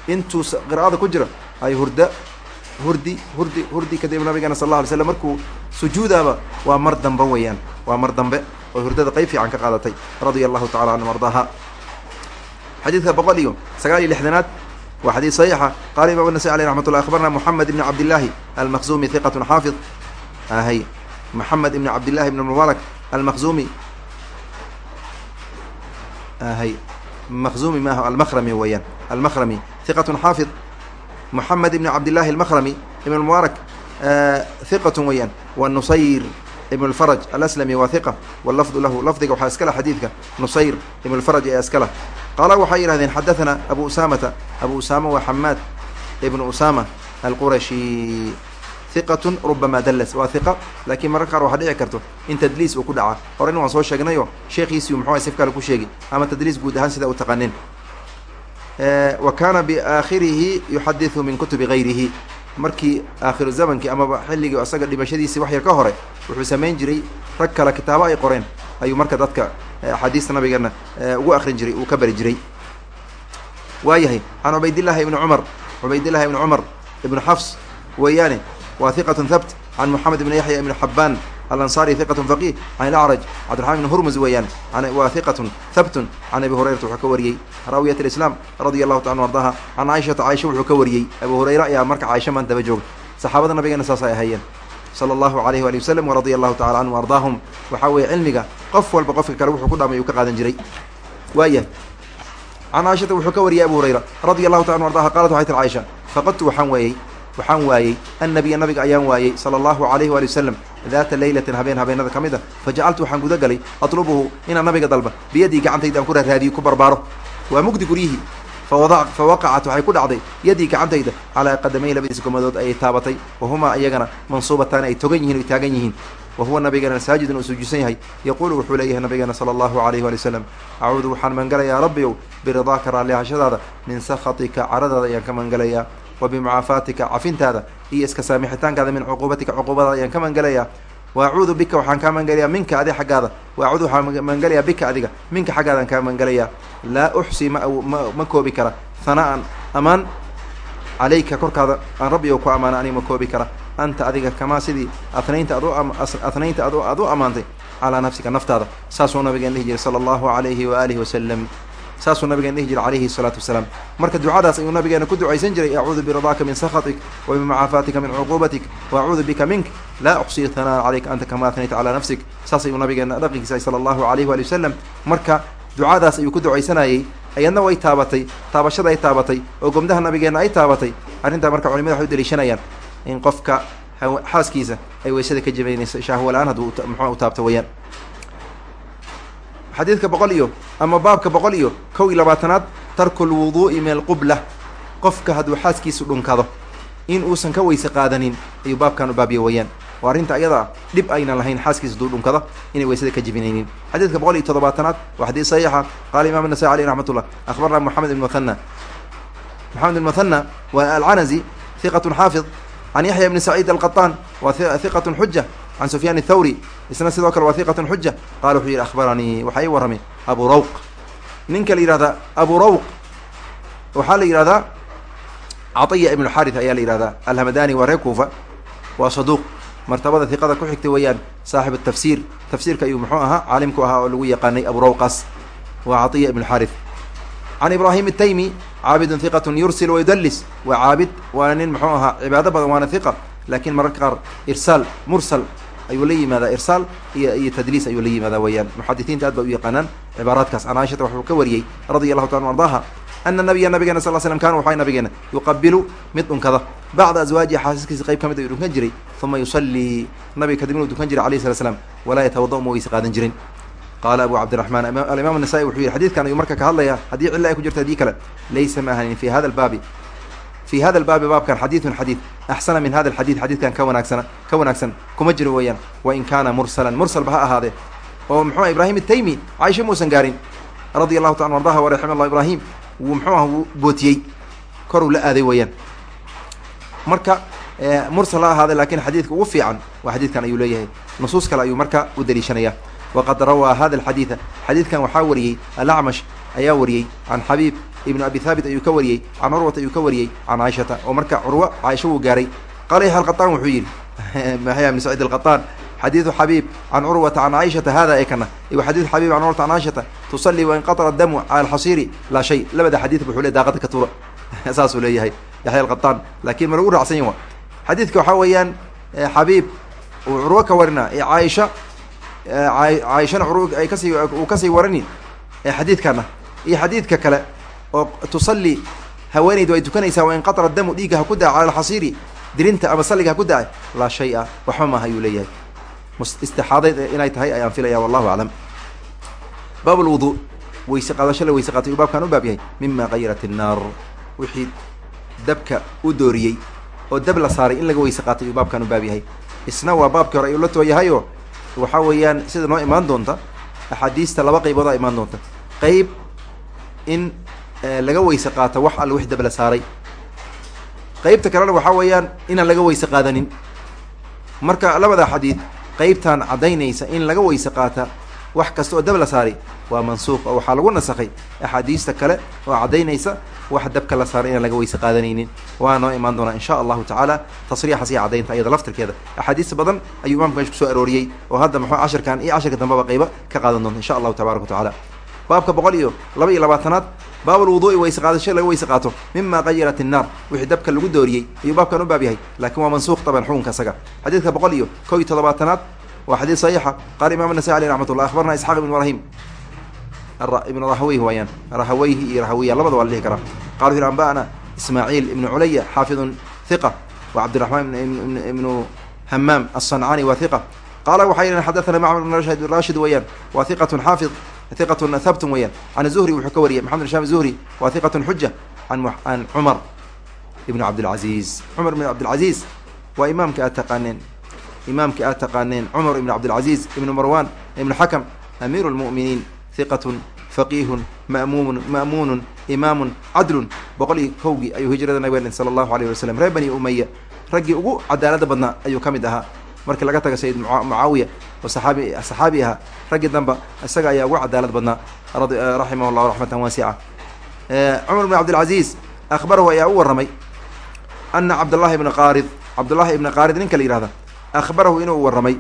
Intuu qira'ada ku jira ay hurda hurdi hurdi hurdi kadib nabigeena sal alla alay slam markuu sujuudaaba waa mar dambe weeyaan. Waa mar dambe oo hurdada qayb fiican ka qaadatay radia allahu tacala canhum ardaaha xadiidka boqol iyo sagaal iyo lixdanaad waa xadiid saxiixa. Qaala imam anasai aleyh raxmat ullah akhbarna moxamed ibni cabdillaahi almaqzumi hiqatun xaafid. Ahay moxamed ibni cabdillahi ibn mubaarak almaqzumi ahay maqzumi maaha almakrami weeyaan. Almakrami hiqatun xaafid. Moxamed ibni cabdillahi almakrami ibn mubaarak hiqatun weeyaan. Wa nusayr ibn اlfaraj alaslami waa hiqa wallafdu lahu lafdiga waxaa iskala xadiidka. Nusayr ibn اlfaraj ayaa iskala qaala waxay yidhahdeen xadaثana abu usaamata. Abu usaama waa xamaad ibnu usaama alqurashi hiqatun rubama dallas waa hiqa laakiin mararka qaar waxaa dhici karto in tadliis uu ku dhaca. Horeyna waan soo sheegnayo sheekhiisii muxuu sif kale ku sheegi ama tadliis guud ahaan sida u taqanin wa kaana biaakhirihi yuxadiثu min kutubi gayrihi markii aakhiru zamankii amaba xilligii asaga dhimashadiisii wax yar ka hore wuxuu samayn jiray rag kale kitaabo ay qoreen ayuu marka dadka axaadiista nabigeena ugu akrin jiray uu ka bari jiray. Waayahay can cubaydillahi ibni cumar cubaydillahi ibni cumar ibnu xafs weeyaane waa hiqatun habt can moxamed ibni yaxya ibni xabbaan alansaari hiqatun faqih can ilacraj cabdiraxmaan ibni hurmus weeyaan waa hiqatun habtun can abi hurayrata wuxuu ka wariyey. Raawiyat alislaam radia allahu taala ardaha can caaishata caaisha wuxuu ka wariyey. Abu hurayra ayaa marka caaisha maan daba jooga saxaabada nabigeena saas ay ahaayeen sala allahu alayhi waali wasalam waradia allahu tacala canhum ardaahum waxaa weeye cilmiga qof walba qofka kale wuxuu ku dhaamay uu ka qaadan jiray. Waaya can caaishata wuxuu ka wariyey abu hurayra radia allahu taala ardaha qaalat waxay tir caaisha faqadtu waxaan weeyey waxaan waayey annabiya nabiga ayaan waayey sala allahu alayhi waali wasalam daata leylatin habeen habeenada ka mid a fajacaltu waxaan guda galay atlubuhu inaan nabiga dalba biyadii gacantayda aan ku raaraadiyo ku barbaaro. Waa mugdi guryihii fawada fa waqacat waxay ku dhacday yadii gacantayda calaa qadamay labadiis gomadood ayay taabatay wahumaa iyagana mansuubatan ay togan yihiin oy taagan yihiin wa huwa nabigeena saajidun uu sujuudsan yahay yaquulu wuxuu leeyahay nabigeena sala allahu alayhi waali wasalam acuudu waxaan mangalayaa rabbiyow biridaaka raallihashadaada min sakhatika caradaada ayaan ka mangalayaa wa bimucaafaatika cafintaada iyo iska saamixitaankaada min cuquubatika cuquubadaada ayaan ka mangalayaa wa acuudu bika waxaan kaa mangalayaa minka adi xaggaada wa acuudu waxaan mangalayaa bika adiga minka xaggaadaan kaa mangalayaa. Laa uxsi ma ma koobi kara. Hana'an amaan calayka korkaada aan rabbi ku ammaana aniga ma koobi kara. Anta adiga kamaa sidii atnaynta ad atnaynta ad aad u ammaantay calaa nafsika naftaada. Saasuu nabigeen dhihi jiray sala allahu alayhi waaalihi wasalam saasuu nabigeen dhihi jiray calayhi salaatu wasalaam. Marka ducadaas ayuu nabigeena ku ducaysan jiray acuudu biridaaka min sakhatik wa bimucaafaatika min cuquubatik wa acuudu bika mink laa uxsii hanaan calayka anta kamaa atnayta calaa nafsik. Saas ayuu nabigeena dhaqankiisa sala allahu alayhi waali wasalam marka ducadaas ayuu ku ducaysanayey ayadna way taabatay taabashada ay taabatay oo gomdaha nabigeenna ay taabatay. Arrintaa marka culimada waxay u daliishanayaan in qofka xaaskiisa ay weysada ka jabaynayso shahwa la'aan hadduu muxua u taabto weyaan xadiidka boqol iyo ama baabka boqol iyo kow iyo labaatanaad tarku lwuduu'i min alqubla. Qofka hadduu xaaskiisu dhunkado in uusan ka weyse qaadanin ayuu baabkan u baabiya weeyaan. Oo arrinta ayada ah dhib aynan lahayn xaaskiisa hadduu dhunkado inay weysada ka jibinaynin. Xadiidka boqol iyo toddobaatanaad waa xadiis saxiixa. Qaala imam nasai aleyh raxmat ullah akhbarna moxamed ibn muhana moxamed ibn muhana waa alcanazi hiqatun xaafid. Can yaxya ibni saciid alqaطaan waa hiqatun xuja can sufyaan athawri isna sidoo kale waa hiqatun xuja qala wuxuu yidhi akhbaranii waxaa ii warramay abu rawq ninka la yihahdaa abu rawq waxaa la yihahdaa caiya ibnu xarith ayaa la yihahdaa alhamadani waa reer kuufa waa saduuq martabada hiqada ku xigtay weeyaan saaxib tafsiir tafsiirka ayuu muxuu ahaa caalimku ahaa oo lagu yaqaanay abu rawqas waa caiya ibnu xarith can ibrahim ataymi caabidun hiqatun yursil wayudallis waa caabid waana nin muxuu ahaa cibaado badan waana hiqa laakiin mararka qaar irsaal mursal ayuu la yimaadaa irsaal iyo iyo tadliis ayuu la yimaadaa weeyaan. Muxadisiinta aad ba u yaqaanaan cibaaraadkaas. An caaishata wuxuu ka wariyey radia allahu taala ardaaha ana nabiya nabigeena sal slm kana waxaa nabigeena yuqabilu mid dhunkada. Bacda azwaajihi xaasiskiisa qayb ka mid ayuu dhunkan jiray uma yusallii nabiga kadibna uu dukan jiray alayh slat slam walaa yatawada uma weyse qaadan jirin. Qaala abu cabdiraxmaan alimaam anasai wuxuu yihi xadidkan ayuu marka ka hadlaya haddii cilla ay ku jirto haddii kale laysa ma ahanin fi hada albaabi fi hada albaabi baabkan xadiidun xadiid axsana min hada alxadiid xadiidkan ka wanaagsana ka wanaagsan kuma jiro weeyaan wain kaana mursalan mursalba ha ahaadee oo muxuu ibrahim ataymi caaisha muusan gaarin radia allahu taala ardaha waraxima allah ibrahim wuu muxuu ah wuu bootiyey koruu la aaday weeyaan marka mursal ha ahaadee laakiin xadiidka ugu fiican waa xadiidkan ayuu leeyahay nusuus kale ayuu marka u daliishanaya waqad rawaa hada alxadiida xadiidkan waxaa wariyey alacmash ayaa wariyey can xabiib ibnu abi haabit ayuu ka wariyey can curwata ayuu ka wariyey can caaishata oo marka curwa caaisha wuu gaaray. Qaliha alqataan wuxuu yidhi maxya ibn saciid alqataan xadiidu xabiib can curwata can caaishata hada ay kana iyo xadiidu xabiib can curwata can caaishata tusalli wain qatara damu cala alxasiiri laa shay. Labada xadiid wuxuu le daaqada ka tuura. Saasuu leeyahay yaxya alqataan laakiin ma lagu raacsan yahi wa xadiidka waxaa weeyaan eh, xabiib uu curwo ka warina ee caaisha caaishana eh, curw ay ka sii uu ka sii warani ee eh, xadiidkana. Iyo xadiidka kale oo tusalli haweenaydu ay tukanaysaa wa inqatra damu dhiigga ha ku daa cala alxasiiri dirinta ama salliga ha ku daa laa shay a waxba maaha ayuu leeyahay. Istixaadeed inay tahay ayaan filaya wallahu aclam. Baab weyse qaadasho la weyse qaatay uu baabkan u baab yahay mima qayirat innaar wixii dabka u dooriyey oo dab la saaray in laga weyse qaatay uu baabkan u baab yahay. Isna waa baabkii hore ayuu la tooyahayo waxaa weeyaan sida noo imaan doonta axaadiista laba qayboodaa imaan doonta. Qeyb in laga weyse qaato wax alla wix dab la saaray. Qeybta kalena waxaa weeyaan inaan laga weyse qaadanin. Marka labada xadiid qeybtan caddaynaysa in laga weyse qaata wax kasta oo dab la saaray waa mansuuq oo waxaa lagu nasakhay axaadiista kale oo caddaynaysa wax dabka la saaray inaan laga weyse qaadanaynin. Waa noo imaan doonaa insha allahu tacaala tasriixaas iyo caddaynta ayada laftirkeeda. Axaadiis badan ayuu imaamka meesha ku soo arooriyey oo hadda muxuu cashirkan iyo cashirka dambeba qayba ka qaadan doonta insha allahu tabaraka wa baabka boqol iyo laba iyo labaatanaad baab lwuduui weyse qaadasho laga weyse qaato mima qayirat innaar wixii dabka lagu dooriyey ayuu baabkan u baab yahay. Laakiin waa mansuuq taban xukunka isaga. Xadiidka boqol iyo kow iyo toddobaatanaad waa xadiid saxiixa. Qaala imam nasai aleyh raxmat ullah akhbarna isxaaq ibn ibrahim. Ibn rahaweyh waayaan rahaweyhi iyo rahawiya labada waa la dhihi karaa. Qala wuxu anba'ana ismaaciil ibnu culaya xaafidun hiqa wa cabdiraxmaan ibnu hamaam aلصancani waa hiqa qaala waxay yihiin xadathana macmar ibn rashid weeyaan. Waa hiqatun xaafid hiqatun habtun weeyaan. Can zuhri wuxuu ka wariyay maxamed sham zuhri waa hiqatun xuja an cumar ibn cabdilcaziz cumar ibn cabdilcaziz waa imaamka aad taqaaneen. Imaamka aad taqaaneen cumar ibn cabdilcaziz ibnu marwan ibnu xakam amiiru lmu'miniin hiqatun faqiihun ma'muumun ma'muunun imaamun cadlun. Boqol iyo kowgii ayuu hijrada nabiga sala allahu alayh wasalam reer bani umaya raggii ugu cadaalada badnaa ayuu ka mid ahaa markii laga taga sayid mucaawiya oo saxaabi saxaabi ahaa raggii damba isaga ayaa ugu cadaalad badnaa raximah llahu raxmatan waasica cumar bn cabdilcaziz akhbarahu ayaa u warramay ana cabdullahi ibna qaarid cabdullahi ibna qaarid ninka la yihahda akhbarahu inuu warramay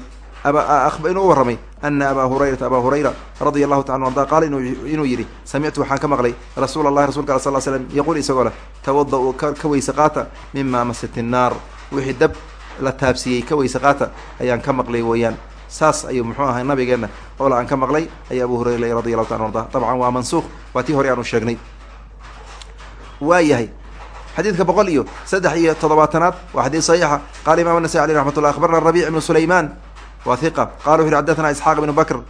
inuu warramay ana abaa hurayrata abaa hurayra radia allahu taala arda qaala inuu yidhi samictu waxaan ka maqlay rasuula allahi rasulka al sal slm yaquul isagoo leh tawada-u ka weyse qaata mima masat innaar wixii dab la taabsiiyey ka weyse qaata ayaan ka maqlay weeyaan saas ayuu muxuu ahay nabigeenna oola aan ka maqlay ayaa abu hurayra le radi allahu taala arda dabcan waa mansuuq waa tii hore aanu sheegnay. Waa xadiidka boqol iyo saddex iyo toddobaatanaad waa xadiid saxiixa. Qaala imam anasai aleyh raxmat akhbarna rabic ibnu sulayman wa hiqa qala wuxu xadathana isxaaq ibnu bakr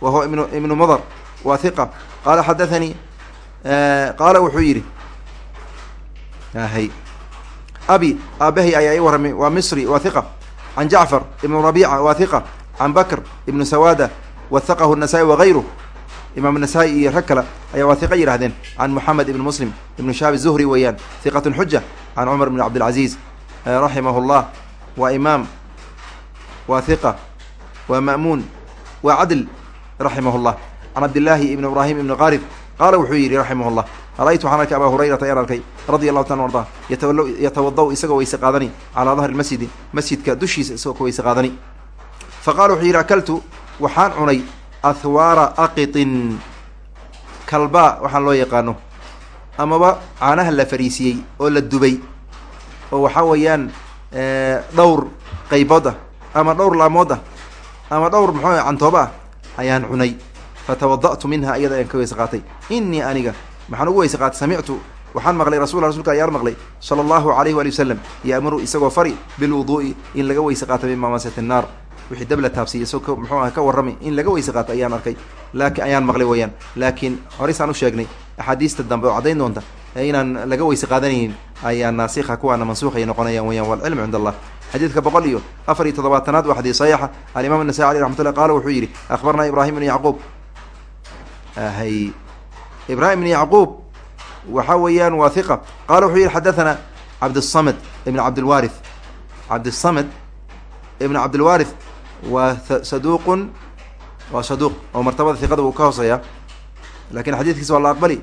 wa ibnu ibnu mudar. Wa hiqa qaala xadathanii qaala wuxuu yidhi hay abi aabahay ayaa ii warramay waa misri wa hiqa can jacfar ibnu rabiica wa hiqa can bakr ibnu sawada wathaqahu الnasa'i wagayruh imaam nasaa-i iyo rag kale ayaa waa hiqa yidhahdeen can moxamed ibn muslim ibnu shaab zuhri weeyaan hiqatun xuja can cumar bn cabdilcaziiz raximahu llah waa imaam waa hiqa waa ma'muun waa cadl raximah llah can cabdillaahi ibn ibraahim ibni qarid qaala wuxuu yidhi raximah llah ra-ytu waxaan arkay abaa hurayrata ayaan arkay radia allahu taala arda yatawada isagoo weyse qaadani. Calaa dahri masjidi masjidka dushiisa isagoo ka weyse qaadani. Fa qala wuxuu yidhi akaltu waxaan cunay ahwaara aqitin kalbaa waxaan loo yaqaano amaba caanaha la fariisiyey oo la dubay oo waxaa weeyaan dhowr qaybood ah ama dhowr laamood ah ama dhowr muxuu cantooba ah ayaan cunay. Fatawada'tu minha iyada ayaan ka weyse qaatay. Inii aniga maxaan ugu weyse qaatay samictu waxaan maqlay rasul rasulka ayaan maqlay sala allahu alayhi waali wasalam yaamuru isagoo fari bilwuduu'i in laga weyse qaato min maamasati nnaar wixii dab la taabsiiya isagoo muxuu ah ka warrami in laga weyse qaato ayaan arkay. Laakiin ayaan maqlay weyaan laakiin horeysaan u sheegnay axaadiista dambe oo caddayn doonta inaan laga weyse qaadanaynin ayaa naasikha kuwaana mansuuqay noqonayaan weyaan walcilmu cind allah. Xadiidka boqol iyo afar iyo toddobaatanaad waa xadiis saxiixa. Alimaam anasai aleh raxmat ullah qaala wuxuu yidhi akhbarnaa ibraahim ibn yacquub ibrahim ibn yacquub waxa weeyaan waa hiqa qaala wuxuu yihi xadathana cabdالsamd ibn cabdilwarith cabdisamd ibn cabdilwarith waa saduqun waa saduq oo martabada hiqada uu ka hooseeya. Lakin xadiiskiisa waa la aqbali.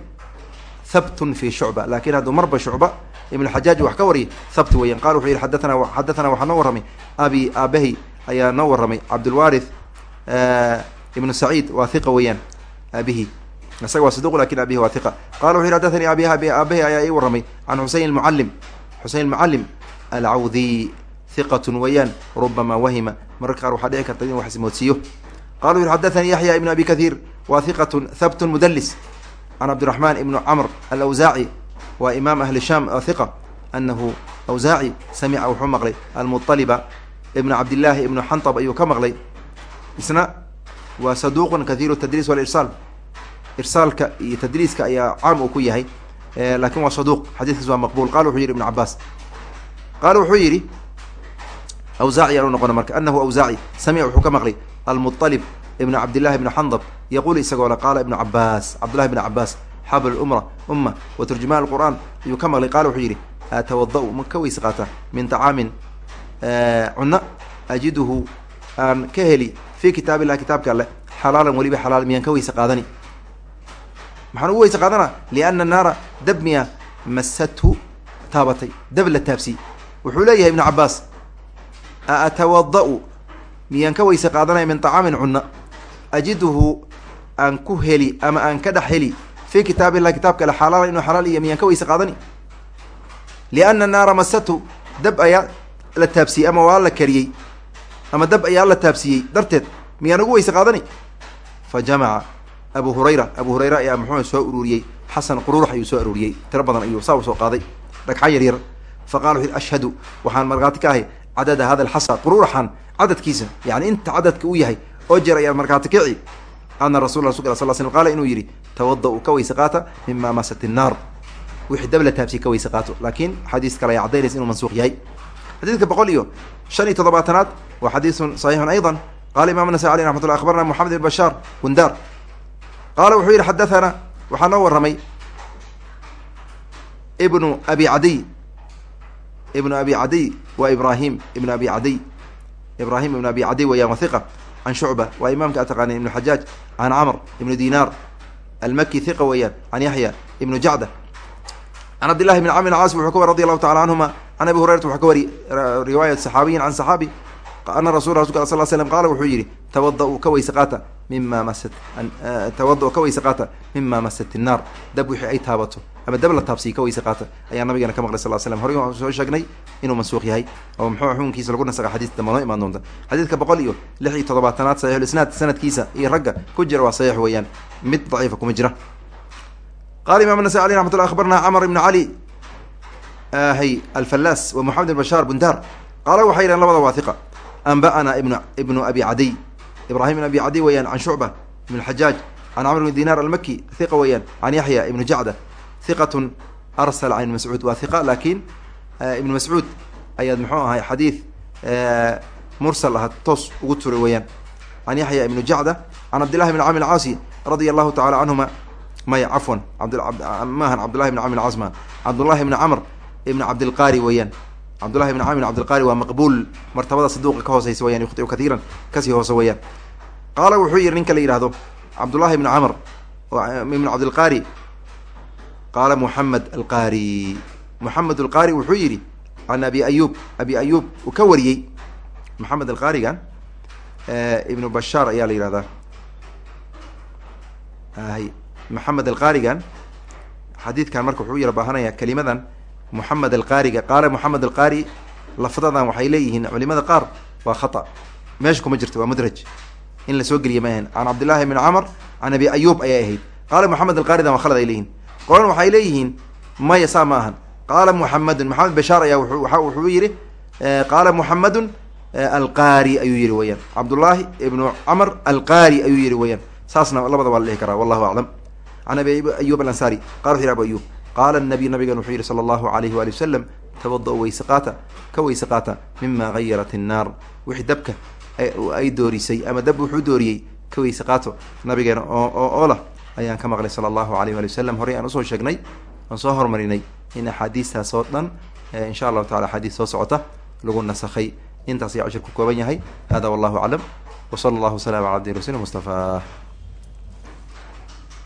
Habtun fi shucba laakiin hadduu marba shucba ibn xajaaj wax ka wariy habt weyan qala wuxuu yihi xadathana xadathana waxaa noo warramay. Abi aabahi ayaa noo warramay. Cabdilwarith eh, ibn saciid waa hiqa weeyaan aabihi isaga waa saduq laakiin abihi waa hiqa qala wuxu yhi abi aabahi ayaa ii warramay. Can xuseyn mucalim xuseyn mucalim alcawdiy hiqatun weeyaan rubama wahima. Mararka qaar waxaa dhici karta inuu wax ismoodsiiyo qala wuxu xadathanii yaxya ibn abi kathiir waa hiqatun habtun mudlis can cabdiraxman ibnu camr alawsaaci waa imaam ahli sham hiqa anahu awsaaci samica wuxuu maqlay almuطaliba ibna cabdillaahi ibnu xantab ayuu ka maqlay. Isna waa saduuqun kathiiru tadriis walirsaal irsaalka iyo tadriiska ayaa caam uu ku yahay laakiin waa saduuq. Xadiiskiis waa maqbul qala wuxuu yidhi ibnu cabaas qaala wuxuu yidhi awsaaci aan u noqona marka anahu awsaaci samica wuxuu ka maqlay almuطalib ibnu cabdillahi ibnu xandab yaquul isagoo le qaala ibnu cabaas cabdullahi ibnu cabaas xabl umra umma wa turjumaan alqur'aan ayuu ka maqlay. Qala wuxuu yidhi atawada-u ma ka weyse qaata min طacaamin cunno ajiduhu aan ka heli fi kitaab illah kitaabka alle xalaalan weliba xalaal miyaan ka weyse qaadani maxaan ugu weyse qaadana liana naara dab miya masathu taabatay. Dab la taabsiy wuxuu leeyahay ibnu cabaas a atawada-u miyaan ka weyse qaadanaya min طacaamin cunno ajiduhu aan ku heli ama aan ka dhex heli fi kitaab illah kitaabka ale xalaalan inuu xalaal iyo miyaan ka weyse qaadani. Liana naara masathu dab ayaa la taabsiyey ama waa la kariyey. Ama dab ayaa la taabsiiyey. Darteed miyaan ugu weyse qaadani? Fa jamaca abu hurayra. Abu hurayra ayaa muxuu soo ururiyey. Xasan qururux ayuu soo aruuriyey tiro badan ayuu saa u soo qaaday. Dhagxan yar yar. Fa qala wuxu ashhadu. Waxaan markhaati ka ahay cadada hada alxasa qururaxan cadadkiisa yani inta cadadka uu yahay oo jeer ayaan markhaati kici ana rasul rasulka sal slam qaala inuu yidhi tawada-u ka weyse qaata mima masat innaar wixii dab la taabsiye ka weyse qaato. Laakiin xadiis kale ayaa cadaynaysa inuu mansuuq yahay. Xadiidka boqol iyo shan iyo toddobaatanaad waa xadiisun saxiixun ayضa qala imam nasai aleh raxmat llah moxamed ibn bashaar gundar qaala wuxuu yidhi xadathana waxaa noo warramay ibnu abi cadiy ibnu abi cadiy waa ibrahim ibnu abi cadiy ibrahim ibnu abi cadiy weeyaan wa hiqa can shucba waa imaamka a taqaaneen ibnu xajaaj can camr ibnu dinar almaki hiqa weeyaan can yaxya ibnu jacda can cabdillahi bn camr caas wuxuu ka wari radi allahu tacala canhuma can abi hurayrata wuxuu ka wari riwaayat saxaabiyin can saxaabi ana rasul rasulka sal slm qaala wuxuu yidhi tawada-u ka weyse qaata mima masat tawada-u ka weyse qaata mima masat innaar dab wixii ay taabato ama dab la taabsiya ka weyse qaata ayaa nabigana ka maqlay sal slam waxaan soo sheegnay inuu mansuuq yahay oo muxuu xukunkiisa lagu nasaqa xadiista damba noo imaan doonta. Xadiidka boqol iyo lix iyo toddobaatanaad saxiixulisnaad sanadkiisa iyo ragga ku jira waa saxiix weeyaan. Mid daciifa kuma jira. Qala imam nasai aleh raxmat llah akhbarna camr ibn cali hay alfallaas wa moxamed ibn bashaar bundar qaala waxay yidhahen labada waa hiqa anba'ana ibnu ibnu abi cadiy ibrahim ibn abi cadiy weeyaan can shucba ibn xajaaj can camr bn dinar almaki hiqa weeyaan can yaxya ibnu jacda hiqatun arsl can ibn mascuud waa hiqa laakiin ibn mascuud ayaad muxuu ahay xadiid mursal ah toos ugu turay weeyaan can yaxya ibnu jacda can cabdillahi bn camr caasi radia allahu tacala canhuma maya cafwan maahan cabdullahi bn camr casma cabdullahi bni camr ibn cabdilqari weeyaan cabdullahi bn camr cabdilqari waa maqbuul martabada saduuqa ka hooseysa weyan yukhtiu katiiran ka sii hoose weeyaan. Qaala wuxuu yihi ninka la yihahdo cabdullahi bn camr ibn cabdilqari qaala muxamed alqari. Muxamed alqari wuxuu yihi can abi ayub abi ayub uu ka wariyey maxamed alqarigan ibnu bashaar ayaa la yihahdaa hay maxamed alqarigan xadiidkan marka wuxuu yara baahanaya kelimadan moxamed alqariga qaala moxamed alqari lafdadan waxay leeyihiin culimada qaar waa khata. Meesha kuma jirto waa mudraj. In la soo geliya ma ahan. Can cabdillahi bni camr can abi ayub ayay ahayd. Qaala moxamed alqaridan waa khalad ay leeyihiin qolan waxay leeyihiin maya saa ma ahan. Qaala muxamedun maxamed bashaar ayaa wuxuu yihi qaala muxamedun alqari ayuu yihi weyaan cabdullahi ibnu camr alqari ayuu yihi weyaan saasna labada waa la dhihi karaa wallahu aclam can abi ayub alansari qala wuxu yhi abu ayub qaala nabiy nabigan wuxuu yihi sala allahu alayhi waali wasalam tabada-u weyse qaata ka weyse qaata mima gayarat innaar wixii dabka ay doorisay ama dab wuxuu dooriyey ka weyse qaato nabigeena oo ayaan ka maqlay sala allahu alayh waali wasalam horey aan u soo sheegnay aan soo hormarinay in axaadiistaas oo dhan insha allahu tacala axaadiis soo socota lagu nasakhay intaas ayaa cashir ku kooban yahay hada wallahu aclam w sala allahu wasalam ala abdi rasul mustafa